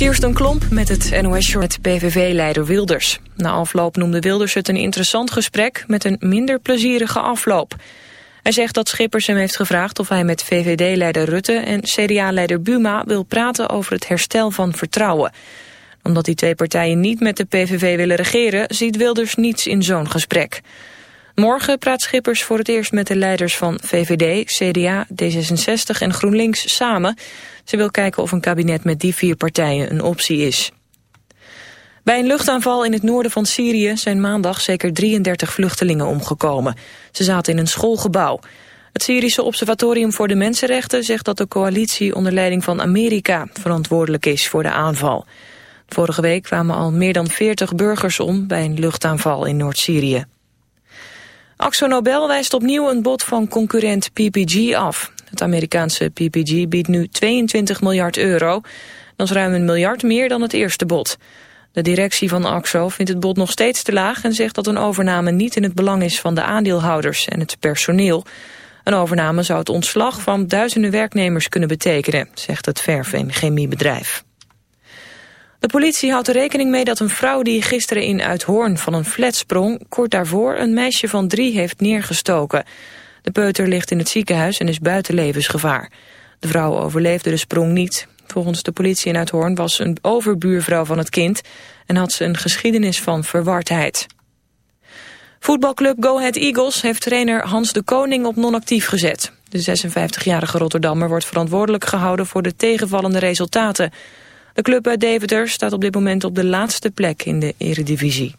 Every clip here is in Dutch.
Kirsten Klomp met het NOS met PVV-leider Wilders. Na afloop noemde Wilders het een interessant gesprek met een minder plezierige afloop. Hij zegt dat Schippers hem heeft gevraagd of hij met VVD-leider Rutte en CDA-leider Buma wil praten over het herstel van vertrouwen. Omdat die twee partijen niet met de PVV willen regeren, ziet Wilders niets in zo'n gesprek. Morgen praat Schippers voor het eerst met de leiders van VVD, CDA, D66 en GroenLinks samen. Ze wil kijken of een kabinet met die vier partijen een optie is. Bij een luchtaanval in het noorden van Syrië zijn maandag zeker 33 vluchtelingen omgekomen. Ze zaten in een schoolgebouw. Het Syrische Observatorium voor de Mensenrechten zegt dat de coalitie onder leiding van Amerika verantwoordelijk is voor de aanval. Vorige week kwamen al meer dan 40 burgers om bij een luchtaanval in Noord-Syrië. Axo Nobel wijst opnieuw een bod van concurrent PPG af. Het Amerikaanse PPG biedt nu 22 miljard euro. Dat is ruim een miljard meer dan het eerste bod. De directie van AXO vindt het bod nog steeds te laag... en zegt dat een overname niet in het belang is van de aandeelhouders en het personeel. Een overname zou het ontslag van duizenden werknemers kunnen betekenen... zegt het verf- en chemiebedrijf. De politie houdt er rekening mee dat een vrouw die gisteren in Uithoorn van een flat sprong... kort daarvoor een meisje van drie heeft neergestoken. De peuter ligt in het ziekenhuis en is buiten levensgevaar. De vrouw overleefde de sprong niet. Volgens de politie in Uithoorn was een overbuurvrouw van het kind... en had ze een geschiedenis van verwardheid. Voetbalclub Go Ahead Eagles heeft trainer Hans de Koning op non-actief gezet. De 56-jarige Rotterdammer wordt verantwoordelijk gehouden voor de tegenvallende resultaten. De club uit Deventer staat op dit moment op de laatste plek in de eredivisie.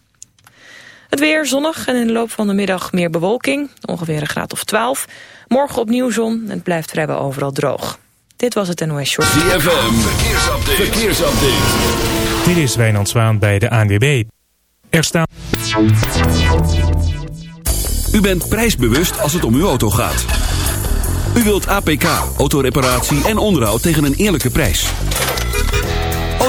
Het weer zonnig en in de loop van de middag meer bewolking. Ongeveer een graad of 12. Morgen opnieuw zon en het blijft vrijwel overal droog. Dit was het NOS Short. ZFM, verkeersupdate. verkeersupdate. Dit is Wijnand Zwaan bij de ANWB. Er staan... U bent prijsbewust als het om uw auto gaat. U wilt APK, autoreparatie en onderhoud tegen een eerlijke prijs.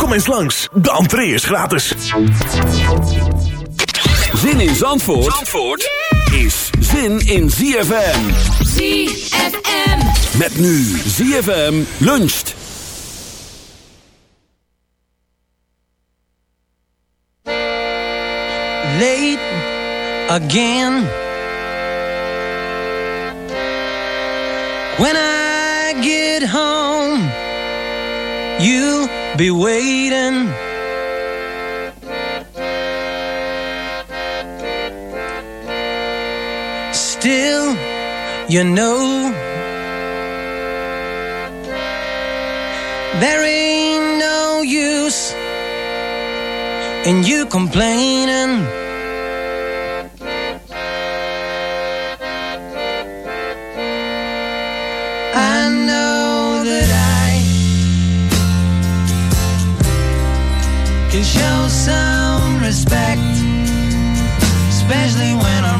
Kom eens langs, de entree is gratis. Zin in Zandvoort, Zandvoort is zin in ZFM. ZFM. Met nu ZFM luncht. Late again. When I get home, you'll be waiting. Still, you know, there ain't no use in you complaining. Can show some respect, especially when I'm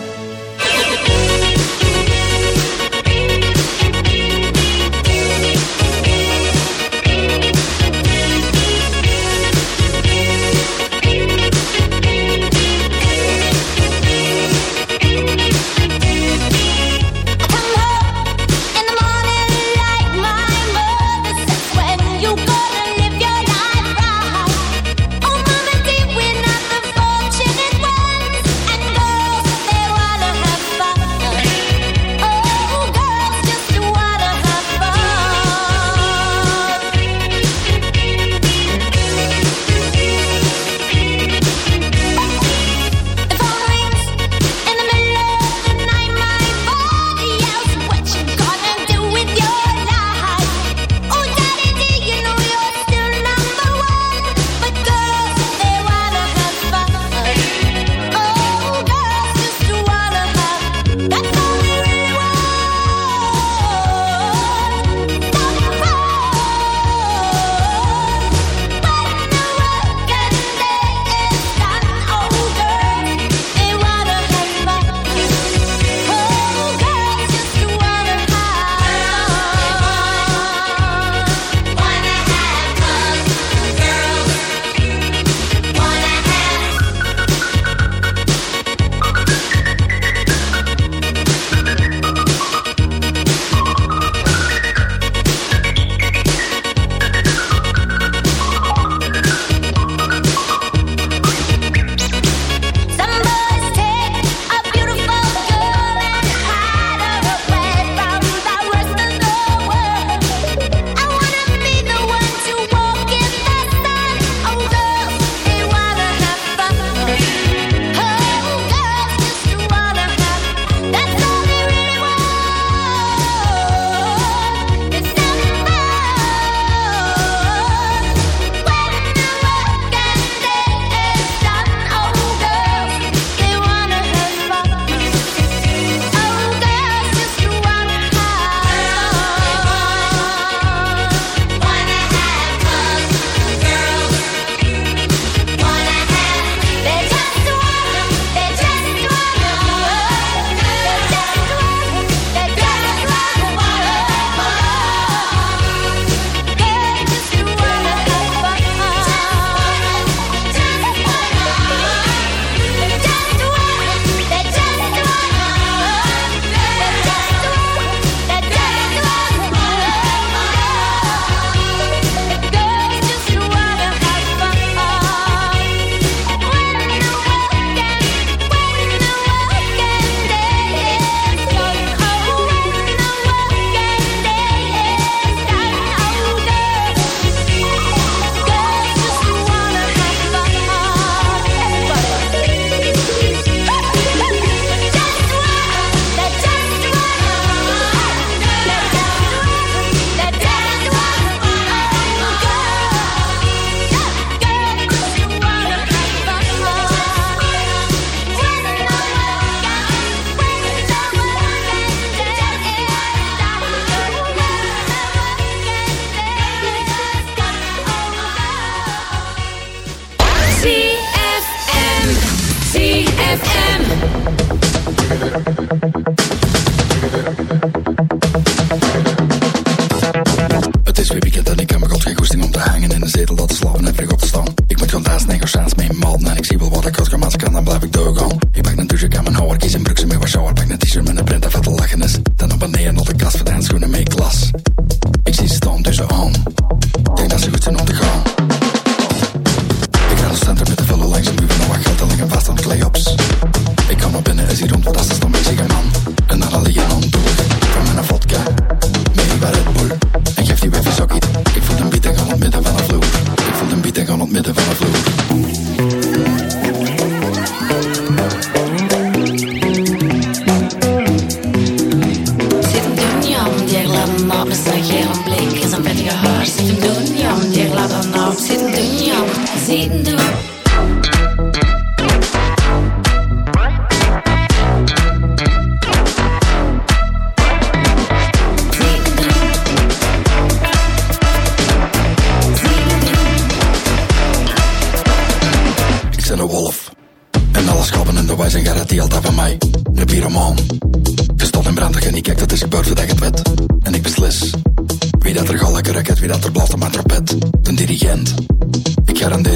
Zit een zitten die jam. Die gladde naam zitten doen, jam. Zitten.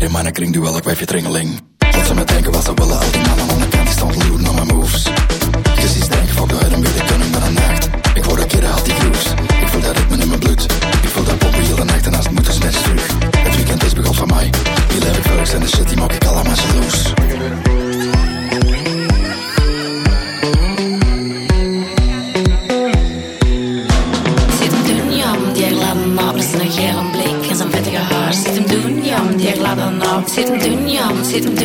Maar de kring duel, ik wijf je tringeling. Tot ze me denken wat ze willen, didn't do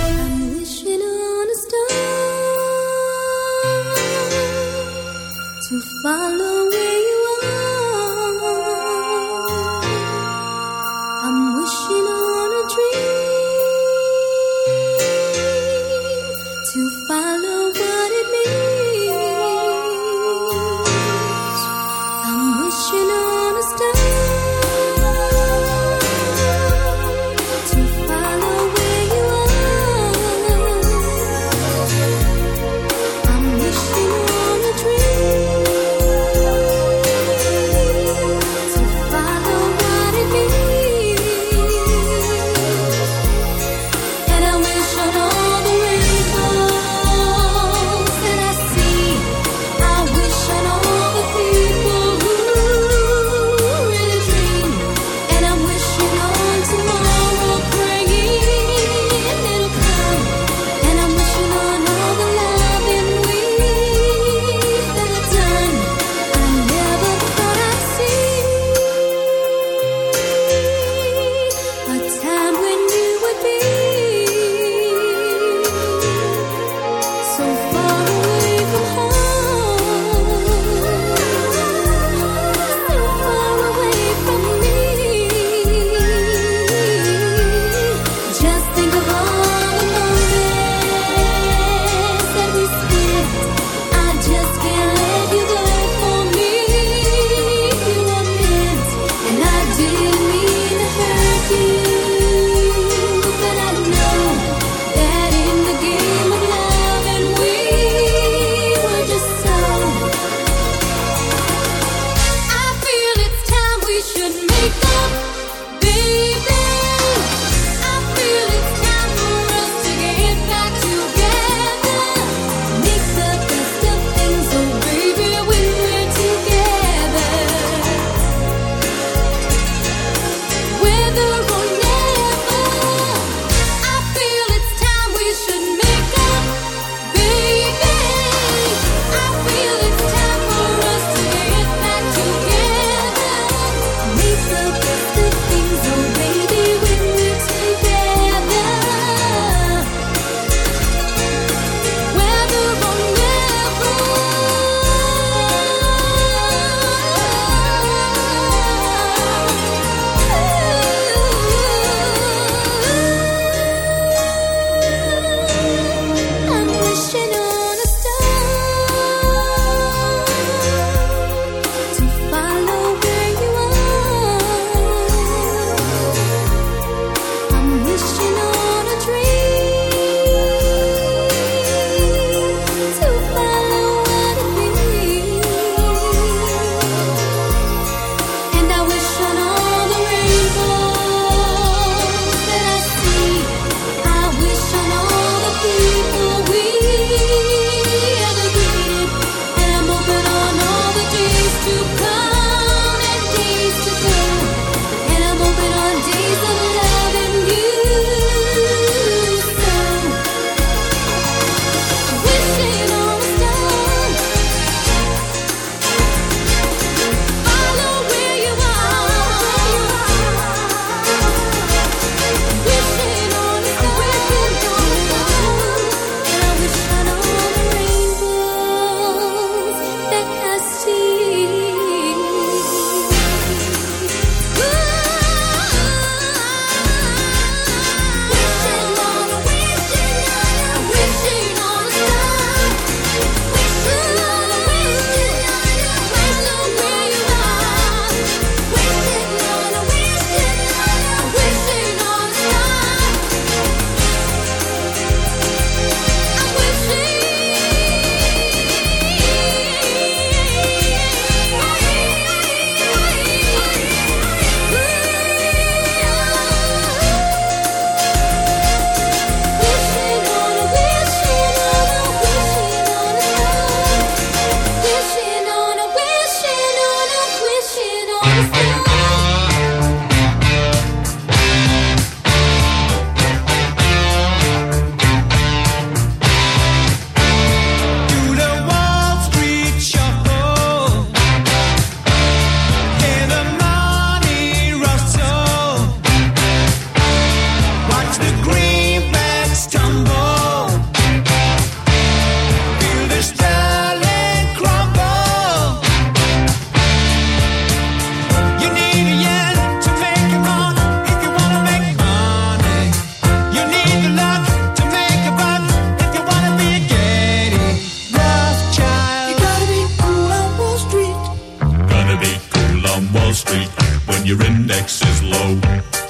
Wall Street when your index is low.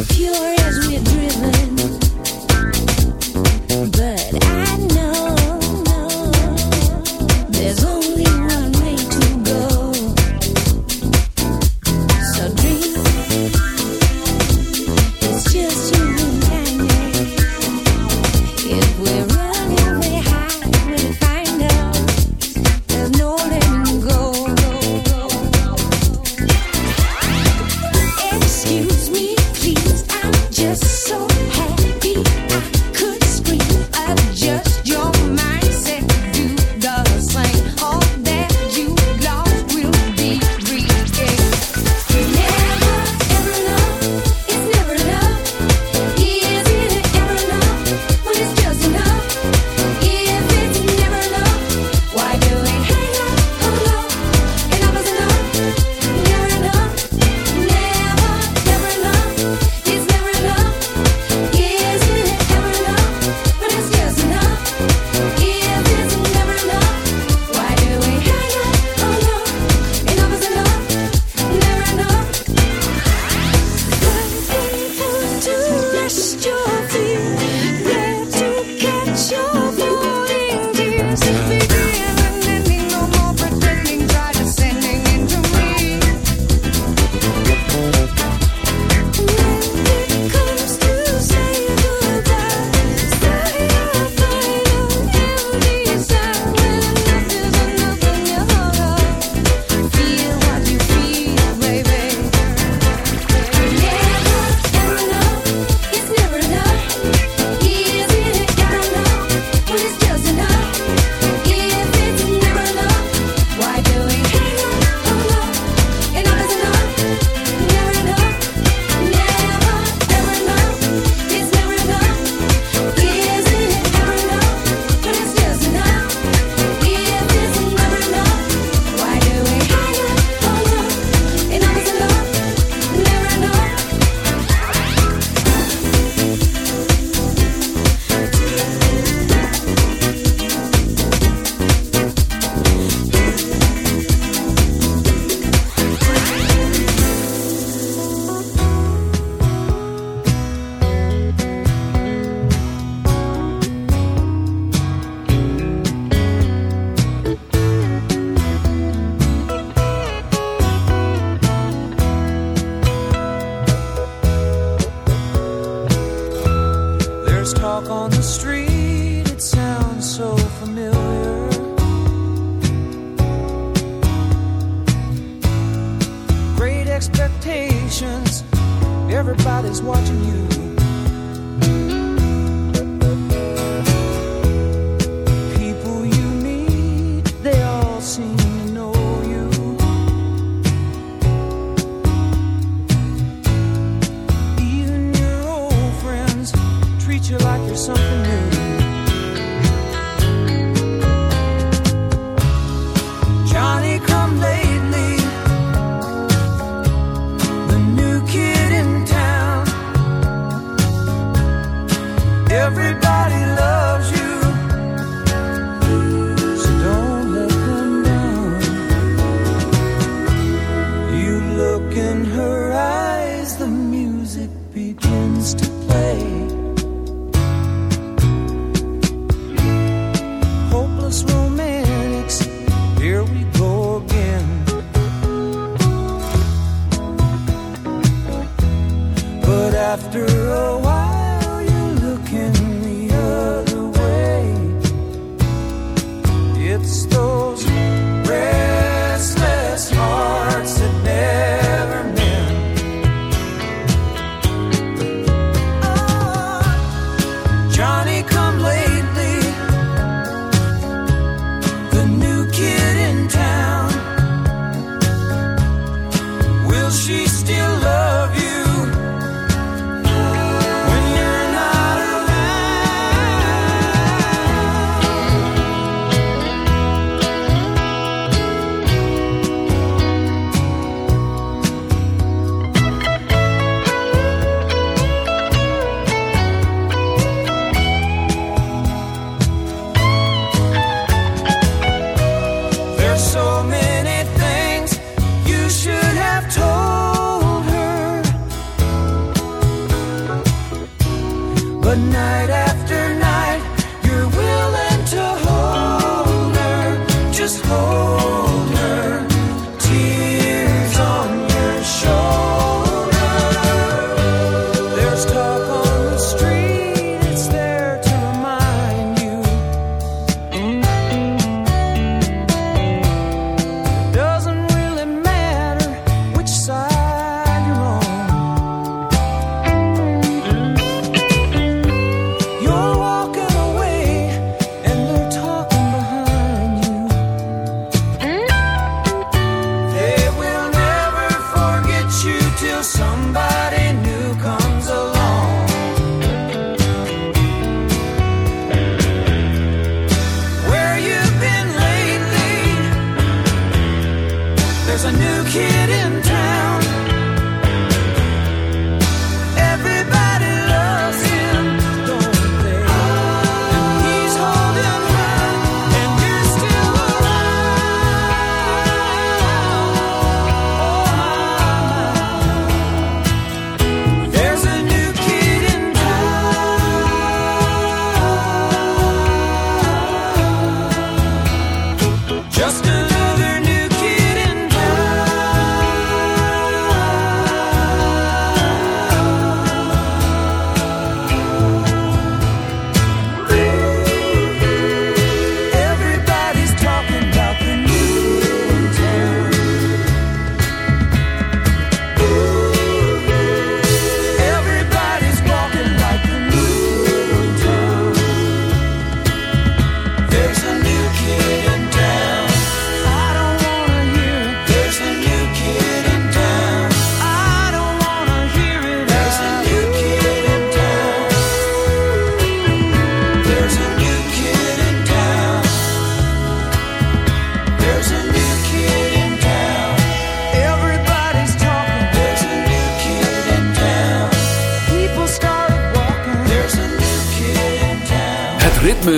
We're pure as we're driven,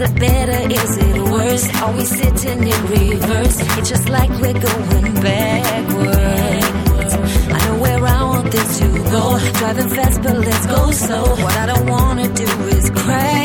Is it better? Is it worse? Are we sitting in reverse? It's just like we're going backwards. I know where I want this to go. Driving fast, but let's go slow. What I don't wanna do is crash.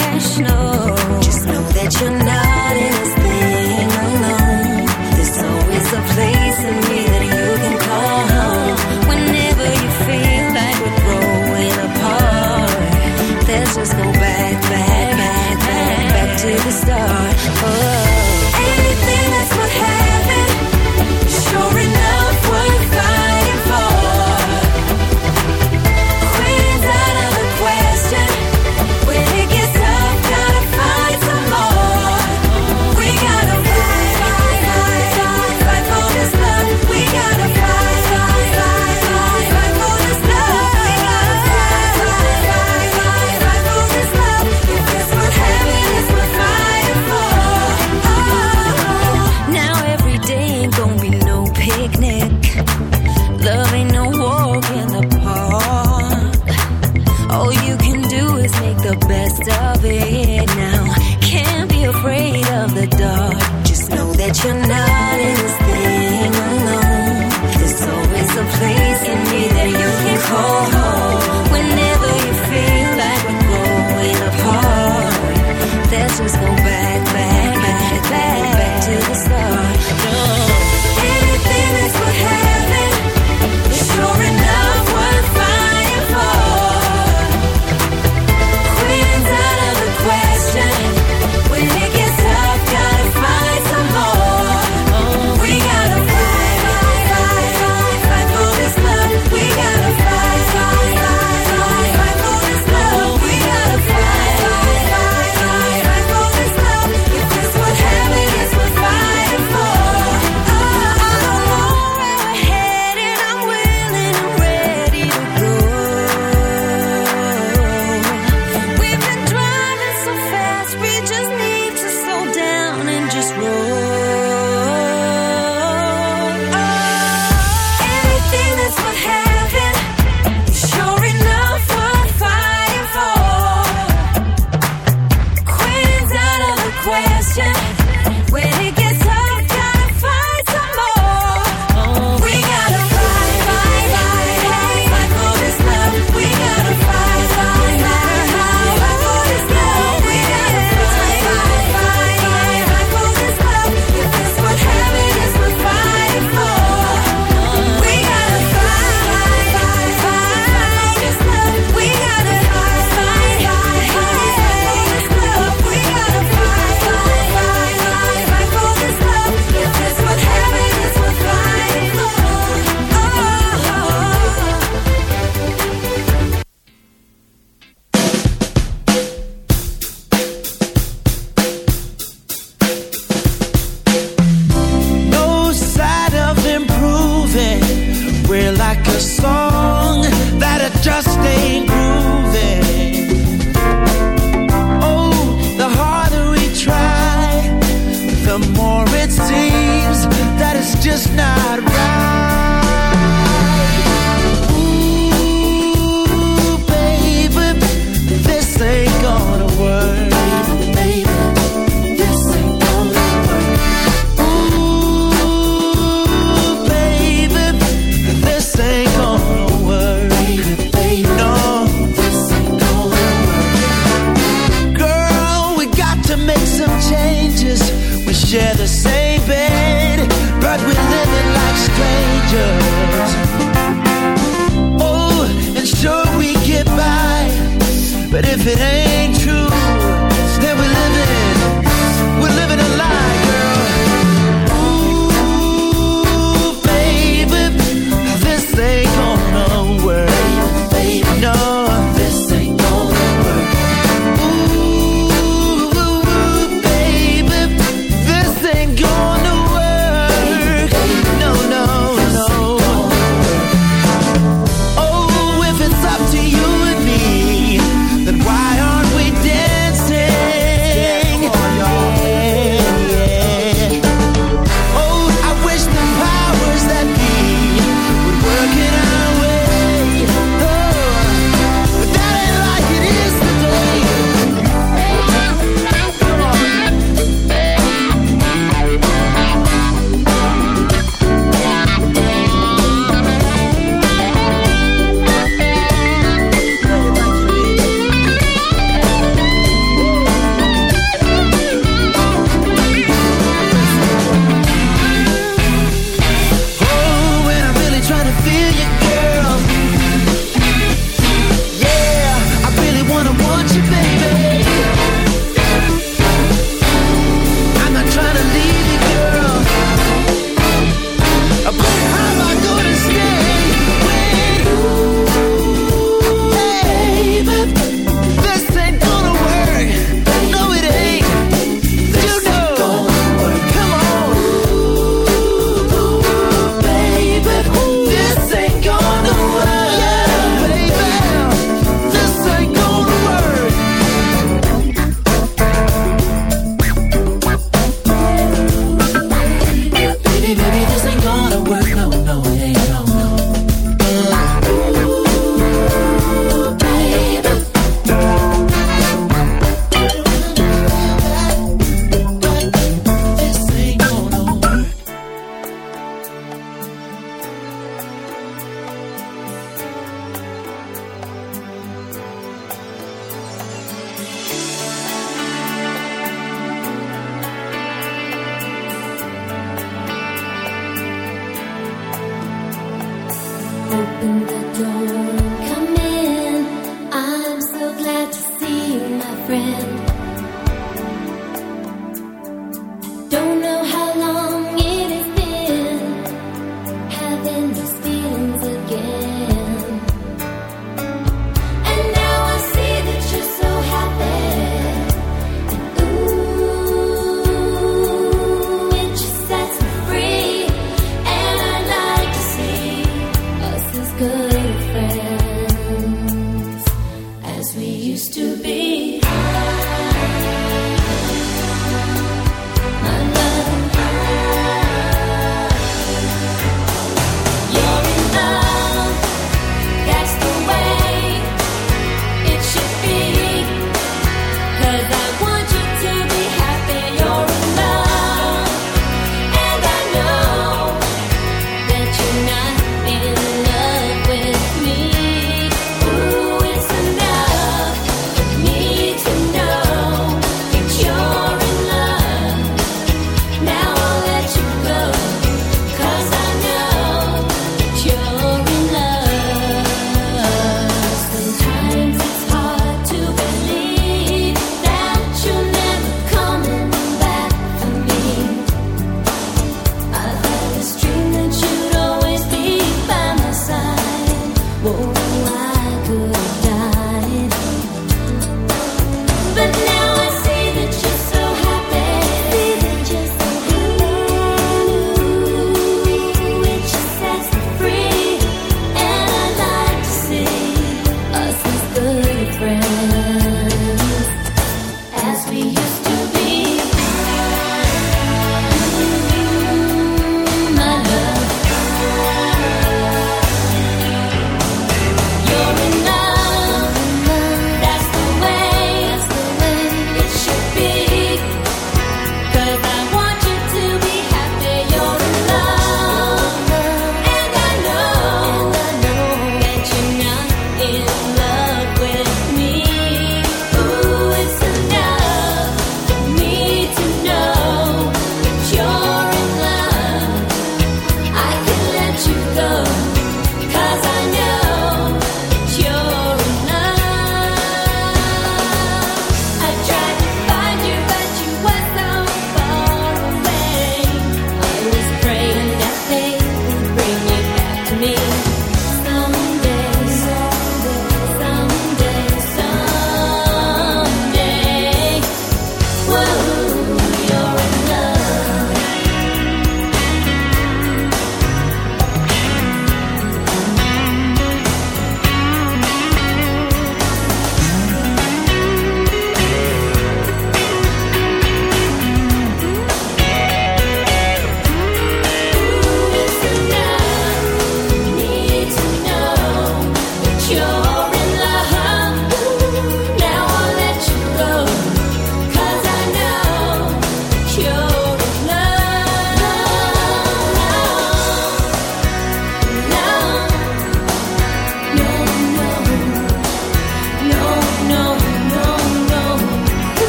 used to be.